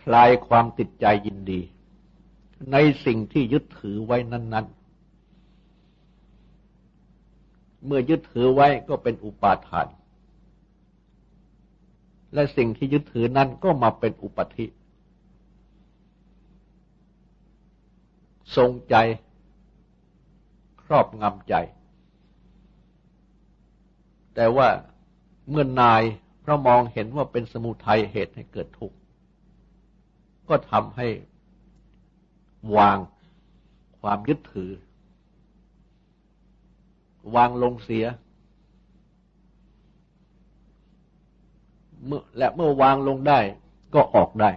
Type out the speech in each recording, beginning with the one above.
คลายความติดใจยินดี ในสิ่งที่ยึดถือไว้นั้น ๆ เมื่อยึดถือไว้ก็เป็นอุปาทาน และสิ่งที่ยึดถือนั้นก็มาเป็นอุปธิ ทรงใจ ครอบงำใจ แต่ว่าเมื่อนายเพราะมองเห็นว่าเป็นสมุทัยเหตุให้เกิดทุกข์ ก็ทำให้วางความยึดถือ วางลงเสียและเมื่อวางลงได้ก็ออกได้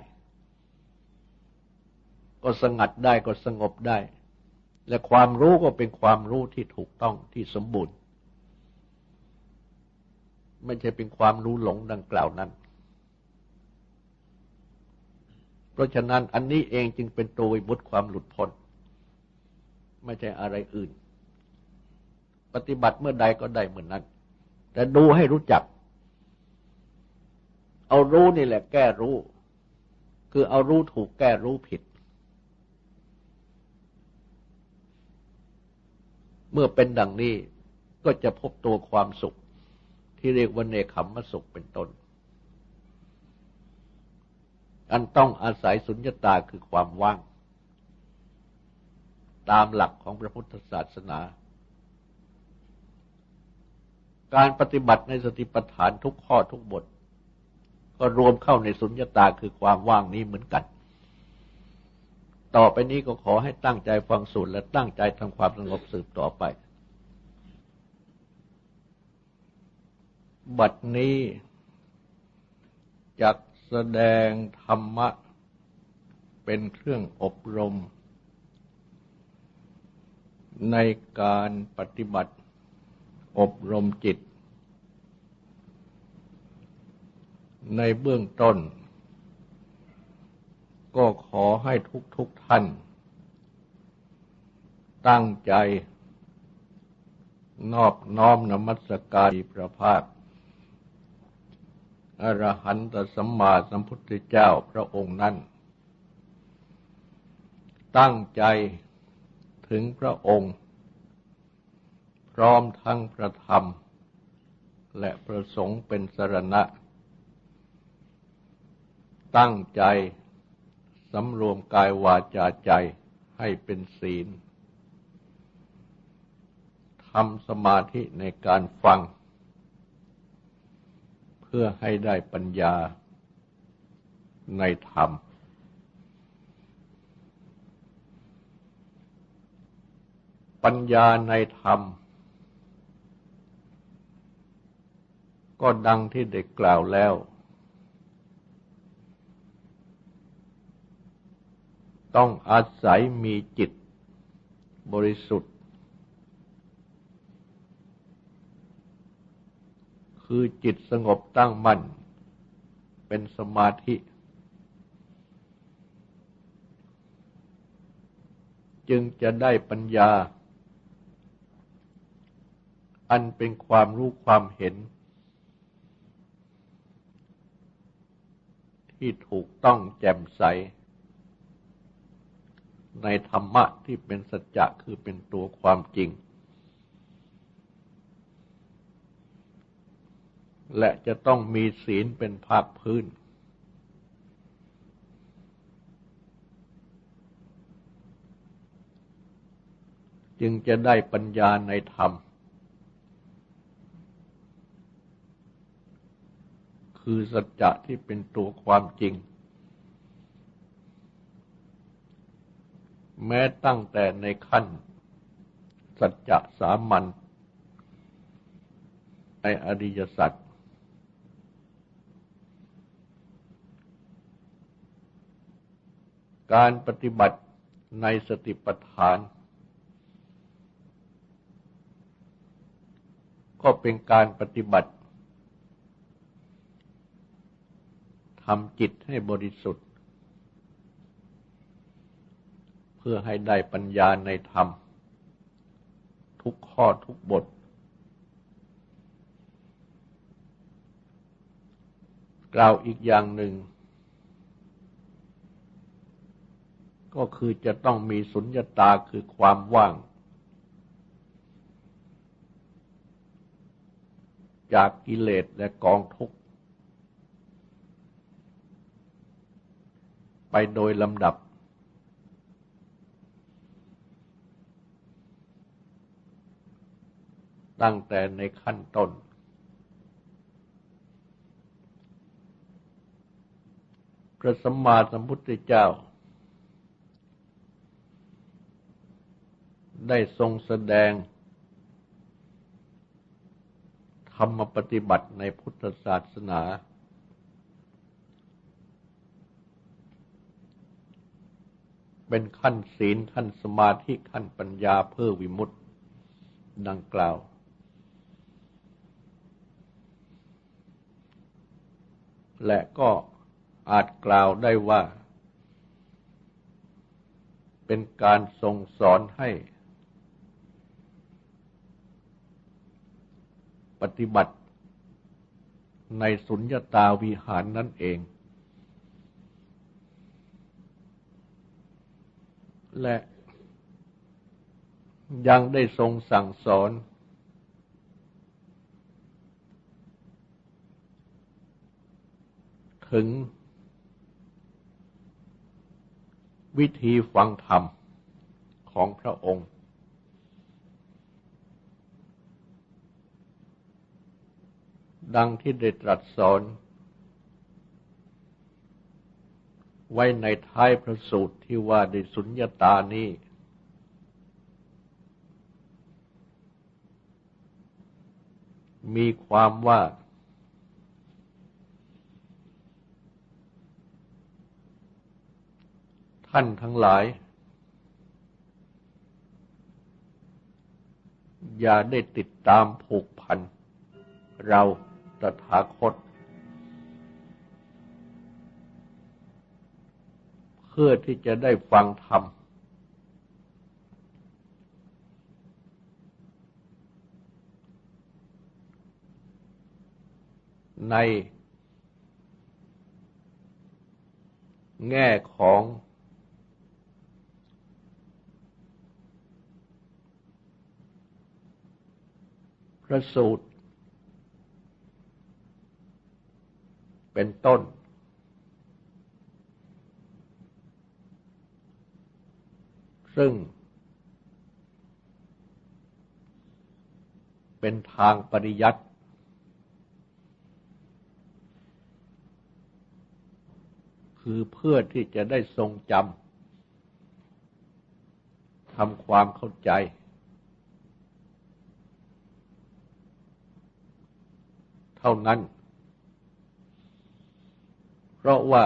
ก็สงัดได้ก็สงบได้ และความรู้ก็เป็นความรู้ที่ถูกต้องที่สมบูรณ์ ไม่ใช่เป็นความรู้หลงดังกล่าวนั้น เพราะฉะนั้นอันนี้เองจึงเป็นตัววิมุตความหลุดพ้น ไม่ใช่อะไรอื่น ปฏิบัติเมื่อใดก็ได้เหมือนนั้น แต่ดูให้รู้จัก เอารู้นี่แหละแก้รู้ คือเอารู้ถูกแก้รู้ผิด เมื่อเป็นดังนี้ก็จะพบตัวความสุข ที่เรียกว่าเนคขมมสุขเป็นต้น อันต้องอาศัยสุญญตาคือความว่าง ตามหลักของพระพุทธศาสนา การปฏิบัติในสติปัฏฐานทุกข้อทุกบท ก็รวมเข้าในสุญญตาคือความว่างนี้เหมือนกัน ต่อไปนี้ก็ขอให้ตั้งใจฟังสูตรและตั้งใจทำความสงบสืบต่อไป บัดนี้จาก แสดงธรรมะ เป็นเครื่องอบรม ในการปฏิบัติอบรมจิต ในเบื้องต้น ก็ขอให้ทุกทุกท่าน ตั้งใจ นอบน้อมนมัสการพระภาค อรหันตสัมมาสัมพุทธเจ้าพระองค์นั้น ตั้งใจถึงพระองค์ พร้อมทั้งพระธรรม และประสงค์เป็นสรณะ ตั้งใจสำรวมกายวาจาใจให้เป็นศีลทำสมาธิในการฟัง พื่อให้ได้ปัญญาในธรรม ปัญญาในธรรม ก็ดังที่ได้กล่าวแล้ว ต้องอาศัยมีจิตบริสุทธิ คือจิตสงบตั้งมั่น เป็นสมาธิ จึงจะได้ปัญญา อันเป็นความรู้ความเห็น ที่ถูกต้องแจ่มใส ในธรรมะที่เป็นสัจจะคือเป็นตัวความจริง และจะต้องมีศีลเป็นภาคพื้น จึงจะได้ปัญญาในธรรม คือสัจจะที่เป็นตัวความจริง แม้ตั้งแต่ในขั้น สัจจะสามัญในอริยสัจ การปฏิบัติในสติปัฏฐาน ก็เป็นการปฏิบัติทำจิตให้บริสุทธิ์ เพื่อให้ได้ปัญญาในธรรม ทุกข้อทุกบท กล่าวอีกอย่างหนึ่ง ก็คือจะต้องมีสุญญตาคือความว่าง จากกิเลสและกองทุกข์ ไปโดยลำดับ ตั้งแต่ในขั้นต้นพระสัมมาสัมพุทธเจ้า ได้ทรงแสดง ธรรมปฏิบัติในพุทธศาสนา เป็นขั้นศีลขั้นสมาธิขั้นปัญญาเพื่อวิมุตติดังกล่าว และก็อาจกล่าวได้ว่า เป็นการทรงสอนให้ ปฏิบัติในสุญญตาวิหารนั่นเอง และยังได้ทรงสั่งสอน ถึง วิธีฟังธรรมของพระองค์ ดังที่ได้ตรัสสอน ไว้ในท้ายพระสูตรที่ว่าในสุญญาตานี้ มีความว่า ท่านทั้งหลาย อย่าได้ติดตามผูกพันเรา ตถาคต เพื่อที่จะได้ฟังธรรม ในแง่ของพระสูตร เป็นต้น ซึ่ง เป็นทางปริยัติคือเพื่อที่จะได้ทรงจำทำความเข้าใจ เท่านั้น เพราะว่า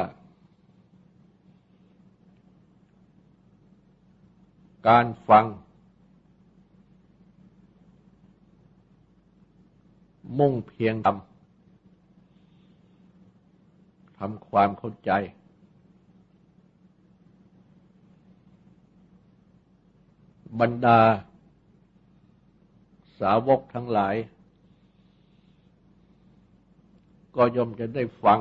การฟัง มุ่งเพียงทำทำความเข้าใจ บรรดา สาวกทั้งหลาย ก็ย่อมจะได้ฟัง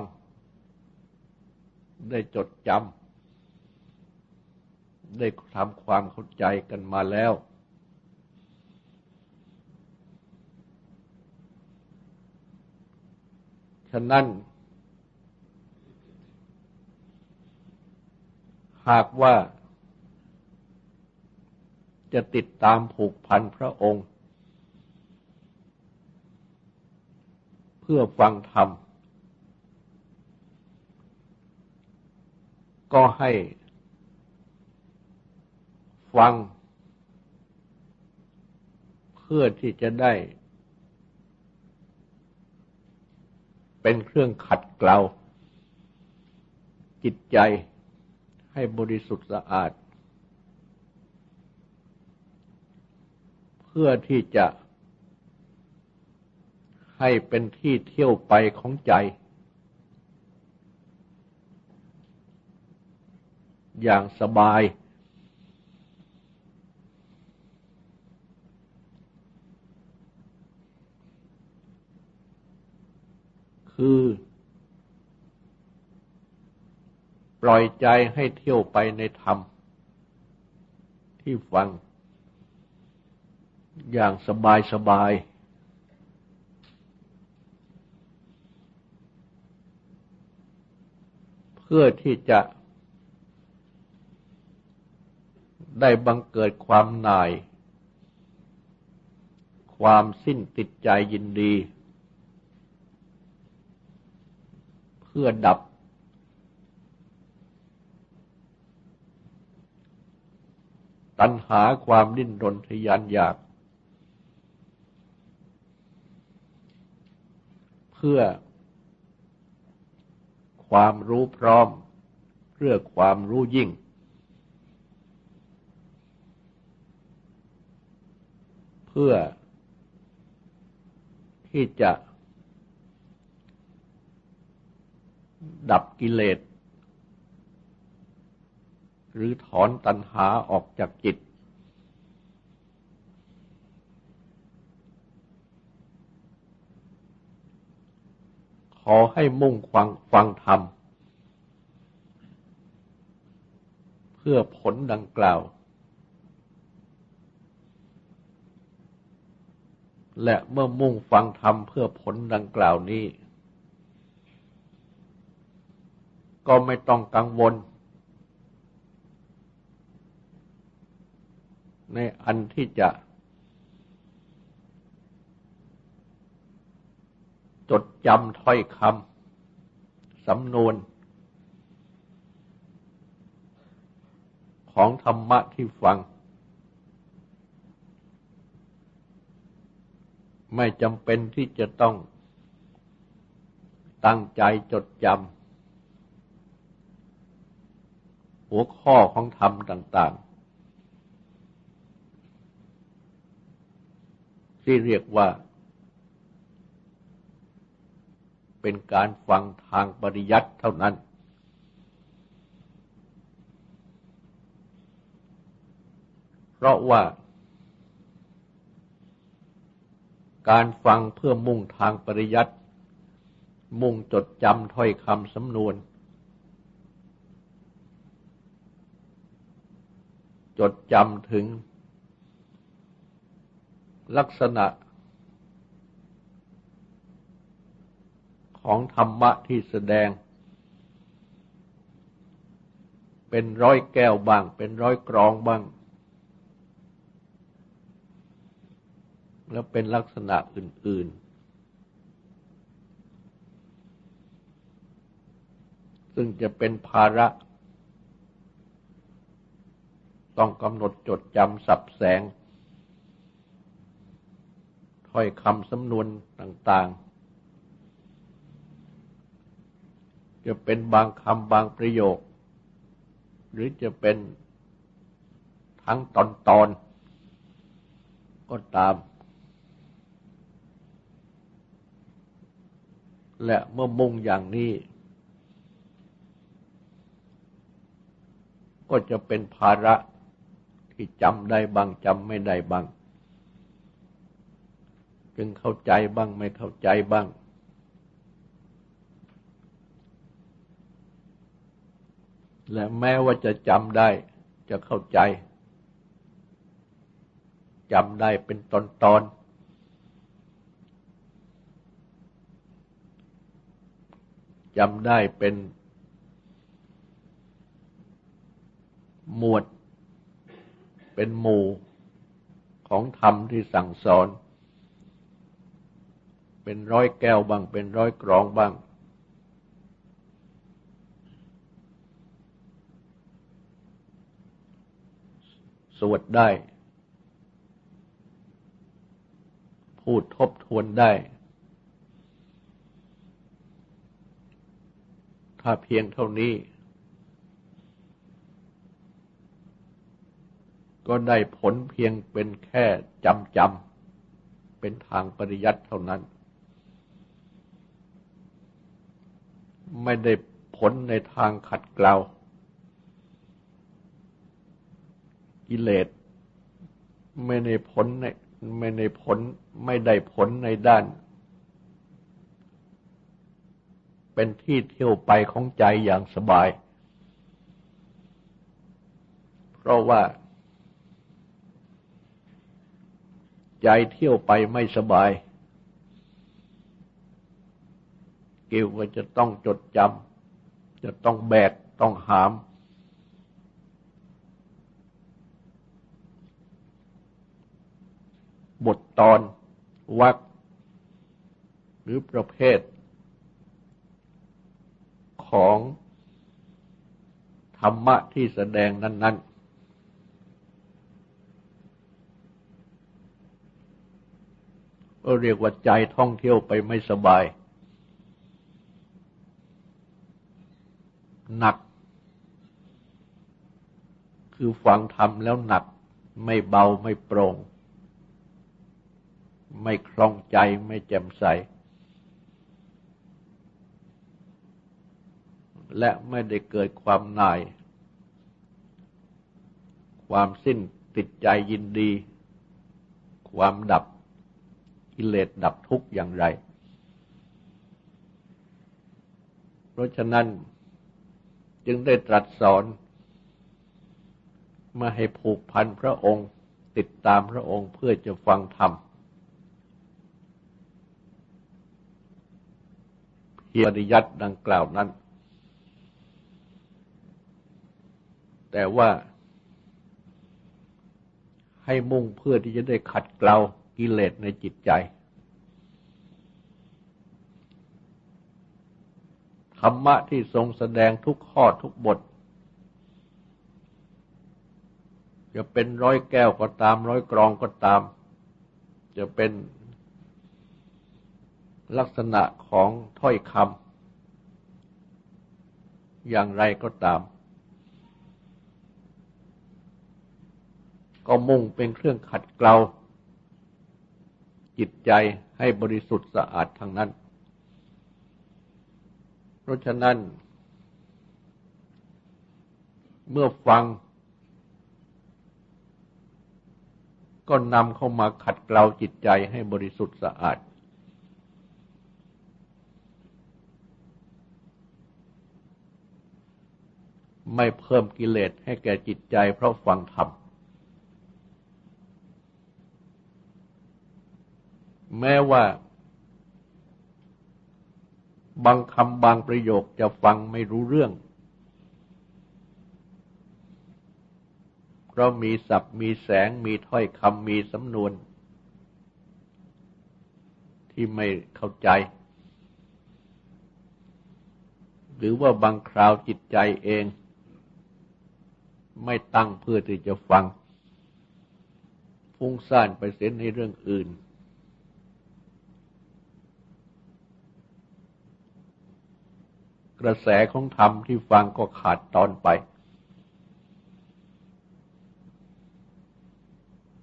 ได้จดจำได้ทำความเข้าใจกันมาแล้ว ฉะนั้น หากว่าจะติดตามผูกพันพระองค์ เพื่อฟังธรรม ก็ให้ฟัง เพื่อที่จะได้ เป็นเครื่องขัดเกลาจิตใจให้บริสุทธิ์สะอาด เพื่อที่จะให้เป็นที่เที่ยวไปของใจ อย่างสบาย คือ ปล่อยใจให้เที่ยวไปในธรรม ที่ฟัง อย่างสบายสบายเพื่อที่จะ ได้บังเกิดความหน่าย ความสิ้นติดใจยินดี เพื่อดับ ตัณหาความดิ้นรนทยานอยาก เพื่อความรู้พร้อม เพื่อความรู้ยิ่ง พื่อที่จะดับกิเลส หรือถอนตัณหาออกจากจิต ขอให้มุ่งฟังฟังธรรม เพื่อผลดังกล่าว และเมื่อมุ่งฟังธรรมเพื่อผลดังกล่าวนี้ ก็ไม่ต้องกังวล ในอันที่จะ จดจำถ้อยคำสำนวน ของธรรมะที่ฟัง ไม่จำเป็นที่จะต้องตั้งใจจดจำหัวข้อของธรรมต่าง ๆ ที่เรียกว่าเป็นการฟังทางปริยัติเท่านั้นเพราะว่า การฟังเพื่อมุ่งทางปริยัติ มุ่งจดจำถ้อยคำสำนวน จดจำถึง ลักษณะ ของธรรมะที่แสดง เป็นร้อยแก้วบ้าง เป็นร้อยกรองบ้าง แล้วเป็นลักษณะอื่น ๆ ซึ่งจะเป็นภาระ ต้องกำหนดจดจำสับแสง ถ้อยคำสำนวนต่าง ๆ จะเป็นบางคำบางประโยค หรือจะเป็นทั้งตอนตอนก็ตาม และเมื่อมุ่งอย่างนี้ ก็จะเป็นภาระที่จำได้บ้างจำไม่ได้บ้าง จึงเข้าใจบ้างไม่เข้าใจบ้าง และแม้ว่าจะจำได้จะเข้าใจจำได้เป็นตอนตอน จำได้เป็นหมวด เป็นหมู่ของธรรมที่สั่งสอน เป็นร้อยแก้วบ้าง เป็นร้อยกรองบ้าง สวดได้ พูดทบทวนได้ถ้าเพียงเท่านี้ ก็ได้ผลเพียงเป็นแค่จำจำเป็นทางปริยัติเท่านั้น ไม่ได้ผลในทางขัดเกลากิเลสไม่ในผลในไม่ในผลไม่ได้ผลในด้าน เป็นที่เที่ยวไปของใจอย่างสบาย เพราะว่า ใจเที่ยวไปไม่สบาย เกี่ยวว่าจะต้องจดจำจะต้องแบกต้องหาม บทตอนวักหรือประเภท ของธรรมะที่แสดงนั้น ๆ ก็เรียกว่าใจท่องเที่ยวไปไม่สบาย หนัก คือฟังธรรมแล้วหนัก ไม่เบาไม่โปร่ง ไม่คล่องใจไม่แจ่มใส และไม่ได้เกิดความนาย ความสิ้นติดใจยินดี ความดับกิเลสดับทุกข์อย่างไร เพราะฉะนั้นจึงได้ตรัสสอน มาให้ผูกพันพระองค์ติดตามพระองค์เพื่อจะฟังธรรมปริยัตดังกล่าวนั้น แต่ว่าให้มุ่งเพื่อที่จะได้ขัดเกลากิเลสในจิตใจธรรมะที่ทรงแสดงทุกข้อทุกบท จะเป็นร้อยแก้วก็ตาม ร้อยกรองก็ตาม จะเป็นลักษณะของถ้อยคำอย่างไรก็ตาม ก็มุ่งเป็นเครื่องขัดเกลาจิตใจให้บริสุทธิ์สะอาดทางนั้น เพราะฉะนั้น เมื่อฟัง ก็นำเข้ามาขัดเกลาจิตใจให้บริสุทธิ์สะอาด ไม่เพิ่มกิเลสให้แก่จิตใจเพราะฟังธรรม แม้ว่า บางคำบางประโยคจะฟังไม่รู้เรื่อง เพราะมีศัพท์มีแสงมีถ้อยคำมีสำนวน ที่ไม่เข้าใจ หรือว่าบางคราวจิตใจเอง ไม่ตั้งเพื่อที่จะฟังฟุ้งซ่านไปเสียในเรื่องอื่น กระแสของธรรมที่ฟังก็ขาดตอนไป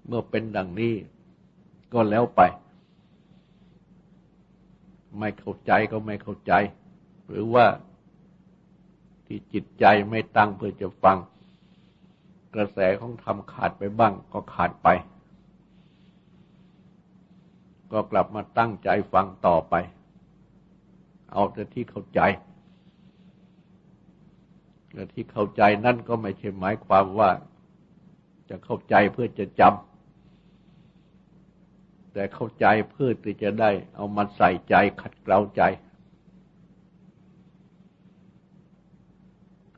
เมื่อเป็นดังนี้ก็แล้วไป ไม่เข้าใจก็ไม่เข้าใจ หรือว่าที่จิตใจไม่ตั้งเพื่อจะฟัง กระแสของธรรมขาดไปบ้างก็ขาดไป ก็กลับมาตั้งใจฟังต่อไป เอาแต่ที่เข้าใจ และที่เข้าใจนั่นก็ไม่ใช่หมายความว่าจะเข้าใจเพื่อจะจำแต่เข้าใจเพื่อที่จะได้เอามาใส่ใจขัดเกลาใจ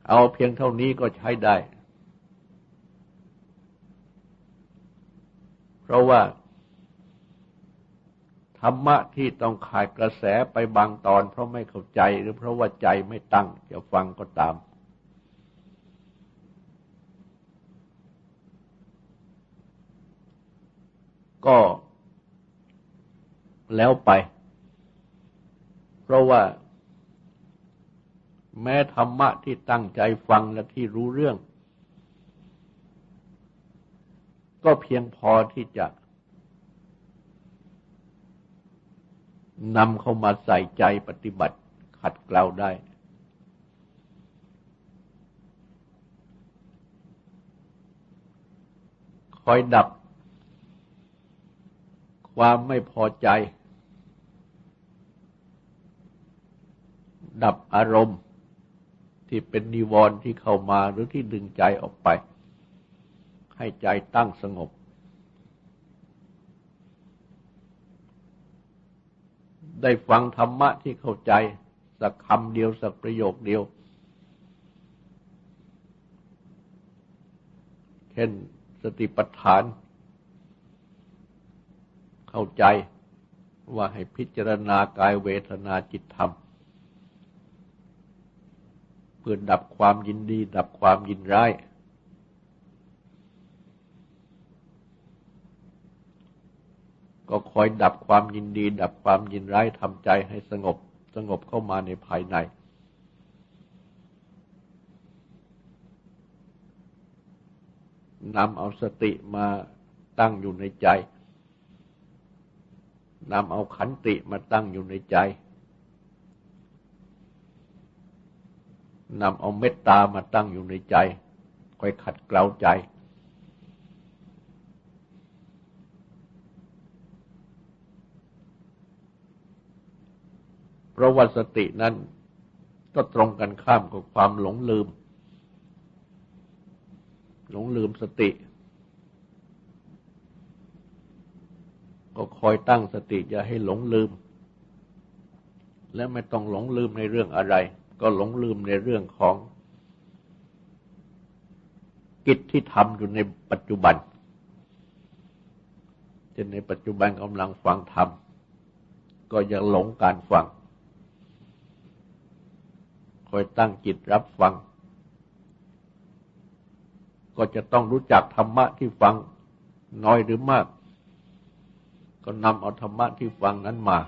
เอาเพียงเท่านี้ก็ใช้ได้ เพราะว่า ธรรมะที่ต้องขาดกระแสไปบางตอน เพราะไม่เข้าใจหรือเพราะว่าใจไม่ตั้งจะฟังก็ตาม ก็แล้วไป เพราะว่า แม้ธรรมะที่ตั้งใจฟังและที่รู้เรื่อง ก็เพียงพอที่จะนำเข้ามาใส่ใจปฏิบัติขัดเกลาได้ คอยดับ ความไม่พอใจ ดับอารมณ์ที่เป็นนิวรณ์ที่เข้ามาหรือที่ดึงใจออกไป ให้ใจตั้งสงบ ได้ฟังธรรมะที่เข้าใจ สักคำเดียวสักประโยคเดียว เช่นสติปัฏฐาน เข้าใจว่าให้พิจารณากายเวทนาจิตธรรม เพื่อดับความยินดี ดับความยินร้าย ก็คอยดับความยินดี ดับความยินร้ายทำใจให้สงบสงบเข้ามาในภายใน นำเอาสติมาตั้งอยู่ในใจ นำเอาขันติมาตั้งอยู่ในใจ นำเอาเมตตามาตั้งอยู่ในใจ คอยขัดเกลาใจ เพราะว่าสตินั้นก็ตรงกันข้ามกับความหลงลืม หลงลืมสติ ก็คอยตั้งสติอย่าให้หลงลืม และไม่ต้องหลงลืมในเรื่องอะไร ก็หลงลืมในเรื่องของกิจที่ทำอยู่ในปัจจุบันเช่นในปัจจุบันกำลังฟังธรรมก็ยังหลงการฟัง คอยตั้งจิตรับฟัง ก็จะต้องรู้จักธรรมะที่ฟังน้อยหรือมาก ก็นำเอาธรรมะที่ฟังนั้นมา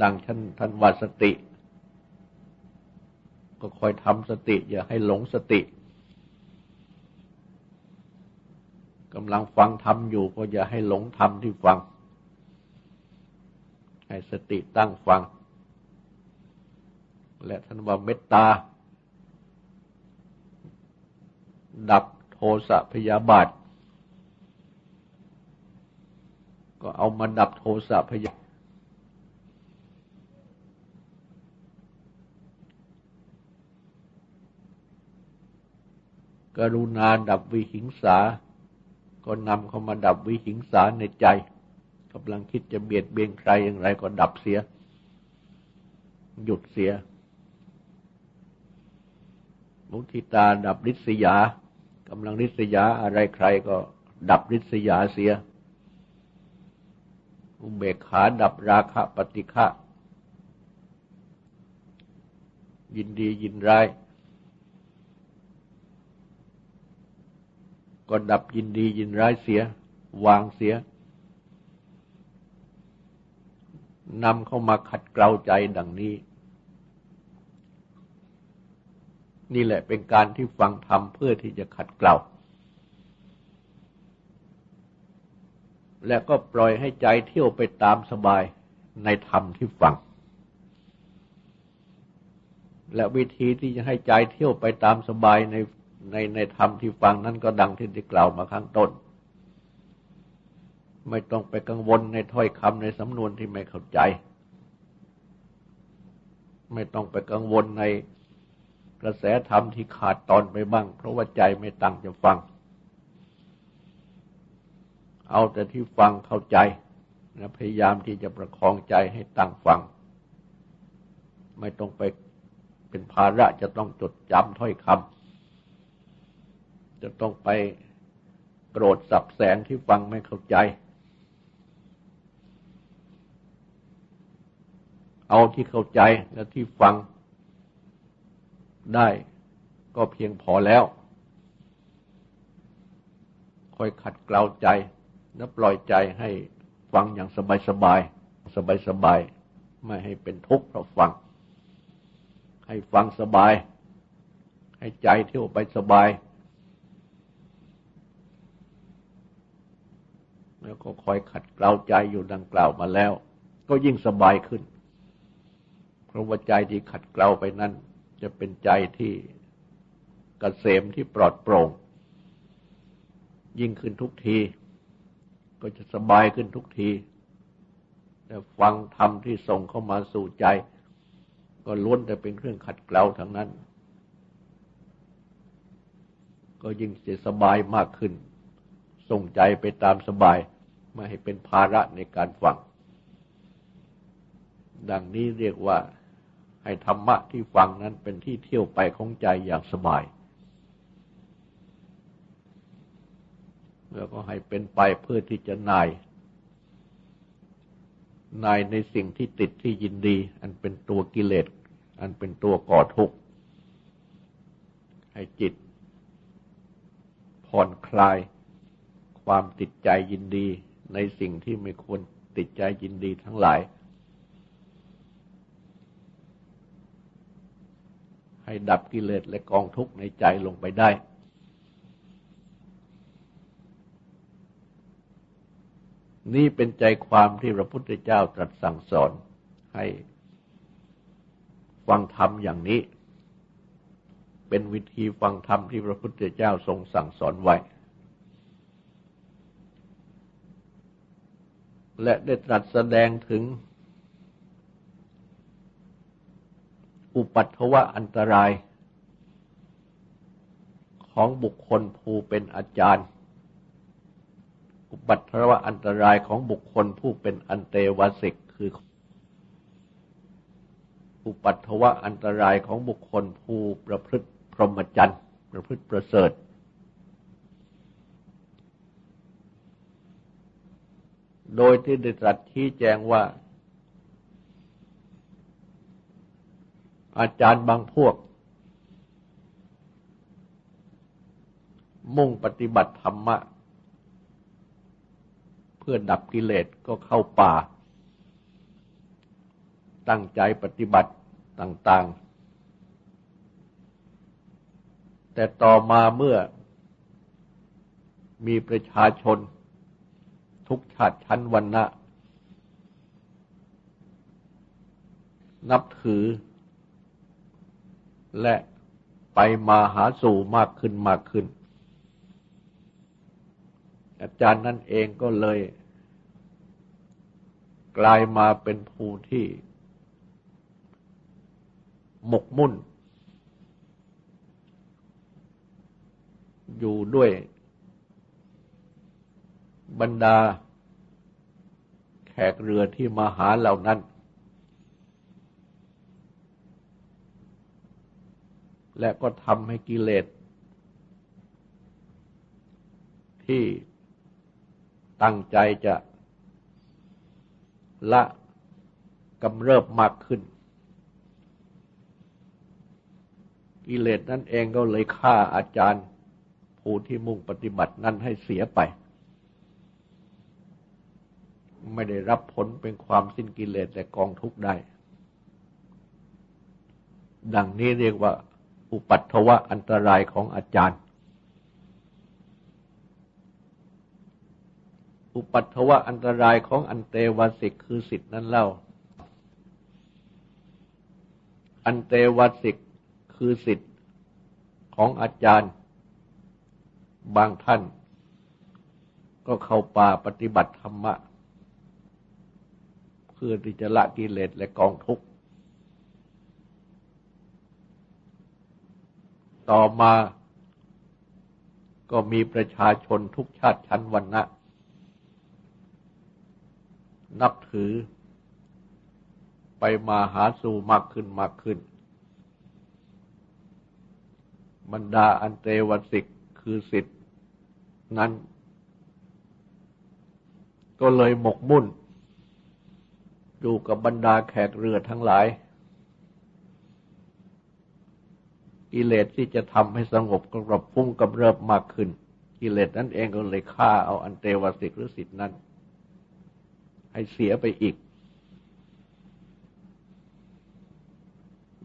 ดังท่านท่านวาสติ ก็คอยทำสติ อย่าให้หลงสติกำลังฟังธรรมอยู่ก็อย่าให้หลงธรรมที่ฟัง ให้สติตั้งฟัง และท่านว่าเมตตา ดับ โทสะพยาบาท ก็เอามาดับโทสะพยากรุณาดับวิหิงสา ก็นำเข้ามาดับวิหิงสาในใจกำลังคิดจะเบียดเบียนใครอย่างไรก็ดับเสีย หยุดเสีย มุทิตาดับริยา กำลังริษยาอะไรใครก็ดับริษยาเสีย อุเบกขาดับราคะปฏิฆะยินดียินร้าย ก็ดับยินดียินร้ายเสีย วางเสียนำเข้ามาขัดเกลาใจดังนี้ นี่แหละเป็นการที่ฟังธรรมเพื่อที่จะขัดเกลาและก็ปล่อยให้ใจเที่ยวไปตามสบายในธรรมที่ฟัง และวิธีที่จะให้ใจเที่ยวไปตามสบายในในในธรรมที่ฟังนั้นก็ดังที่ได้กล่าวมาข้างต้น ไม่ต้องไปกังวลในถ้อยคำในสำนวนที่ไม่เข้าใจ ไม่ต้องไปกังวลใน กระแสธรรมที่ขาดตอนไปบ้าง เพราะว่าใจไม่ตั้งจะฟัง เอาแต่ที่ฟังเข้าใจนะพยายามที่จะประคองใจให้ตั้งฟัง ไม่ต้องไปเป็นภาระจะต้องจดจำถ้อยคำจะต้องไปโกรธสับแสงที่ฟังไม่เข้าใจ เอาที่เข้าใจและที่ฟัง ได้ก็เพียงพอแล้วค่อยขัดเกลาใจและปล่อยใจให้ฟังอย่างสบายสบายสบายสบายไม่ให้เป็นทุกข์เพราะฟัง ให้ฟังสบาย ให้ใจเที่ยวไปสบาย แล้วก็คอยขัดเกลาใจอยู่ดังกล่าวมาแล้ว ก็ยิ่งสบายขึ้น เพราะว่าใจที่ขัดเกลาไปนั้น จะเป็นใจที่กเกษมที่ปลอดโปร่ง ยิ่งขึ้นทุกที ก็จะสบายขึ้นทุกทีแต่ฟังธรรมที่ส่งเข้ามาสู่ใจ ก็ล้วนแต่เป็นเครื่องขัดเกลาทั้งนั้น ก็ยิ่งจะสบายมากขึ้น ส่งใจไปตามสบาย ไม่ให้เป็นภาระในการฟัง ดังนี้เรียกว่า ให้ธรรมะที่ฟังนั้นเป็นที่เที่ยวไปของใจอย่างสบายแล้วก็ให้เป็นไปเพื่อที่จะนาย นายในสิ่งที่ติดที่ยินดี อันเป็นตัวกิเลส อันเป็นตัวก่อทุกข์ ให้จิต ผ่อนคลายความติดใจยินดีในสิ่งที่ไม่ควรติดใจยินดีทั้งหลาย ให้ดับกิเลสและกองทุกข์ในใจลงไปได้ นี่เป็นใจความที่พระพุทธเจ้าตรัสสั่งสอนให้ฟังธรรมอย่างนี้ เป็นวิธีฟังธรรมที่พระพุทธเจ้าทรงสั่งสอนไว้ และได้ตรัสแสดงถึง อุปัตถวะอันตรายของบุคคลผู้เป็นอาจารย์ อุปัตถวะอันตรายของบุคคลผู้เป็นอันเตวสิกคือ อุปัตถวะอันตรายของบุคคลผู้ประพฤติพรหมจรรย์ประพฤติประเสริฐ โดยที่ได้ตรัสชี้แจงว่า อาจารย์บางพวก มุ่งปฏิบัติธรรมะ เพื่อดับกิเลสก็เข้าป่า ตั้งใจปฏิบัติต่าง ๆ แต่ต่อมาเมื่อมีประชาชน ทุกชาติชั้นวันนะนับถือ และไปมาหาสู่มากขึ้นมากขึ้น อาจารย์นั่นเองก็เลย กลายมาเป็นผู้ที่ หมกมุ่น อยู่ด้วย บรรดาแขกเรือที่มาหาเหล่านั้น และก็ทำให้กิเลสที่ตั้งใจจะละกำเริบมากขึ้น กิเลสนั่นเองก็เลยฆ่าอาจารย์ ผู้ที่มุ่งปฏิบัตินั้นให้เสียไป ไม่ได้รับผลเป็นความสิ้นกิเลสแต่กองทุกข์ได้ ดังนี้เรียกว่า อุปัตถวะอันตรายของอาจารย์ อุปัตถวะอันตรายของอันเตวสิกคือสิทธินั้นเล่า อันเตวสิกคือสิทธิของอาจารย์ บางท่าน ก็เข้าป่าปฏิบัติธรรมะ เพื่อที่จะละกิเลสและกองทุกข์ ต่อมาก็มีประชาชนทุกชาติชั้นวรรณะ นับถือ ไปมาหาสู่มากขึ้นมากขึ้น บรรดาอันเตวสิกคือสิทธินั้น ก็เลยหมกมุ่น อยู่กับบรรดาแขกเรือทั้งหลาย กิเลสที่จะทำให้สงบกระบฟุ้งกำเริบมากขึ้น กิเลสนั้นเองก็เลยฆ่าเอาอันเตวสิกหรือสิทธินั้น ให้เสียไปอีก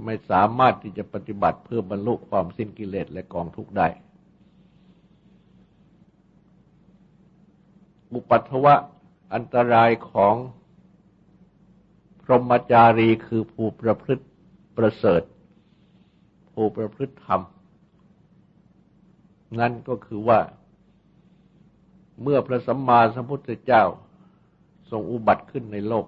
ไม่สามารถที่จะปฏิบัติเพื่อบรรลุความสิ้นกิเลสและกองทุกข์ได้อุปัตวะอันตรายของพรหมจารีคือผู้ประพฤติประเสริฐ ผู้ประพฤติธรรม นั่นก็คือว่า เมื่อพระสัมมาสัมพุทธเจ้าทรงอุบัติขึ้นในโลก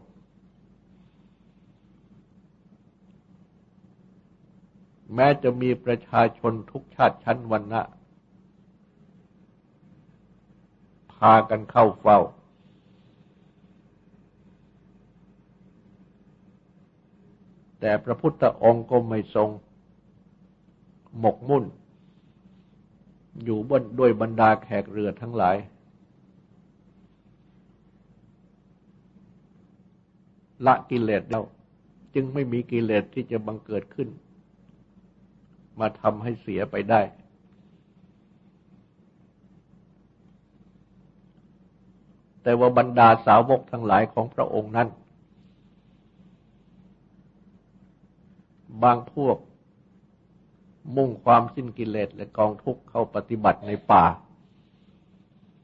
แม้จะมีประชาชนทุกชาติชั้นวรรณะพากันเข้าเฝ้า แต่พระพุทธองค์ก็ไม่ทรง หมกมุ่น อยู่บนด้วยบรรดาแขกเรือทั้งหลาย ละกิเลสแล้ว จึงไม่มีกิเลสที่จะบังเกิดขึ้น มาทำให้เสียไปได้ แต่ว่าบรรดาสาวกทั้งหลายของพระองค์นั้นบางพวก มุ่งความสิ้นกิเลสและกองทุกข์เข้าปฏิบัติในป่า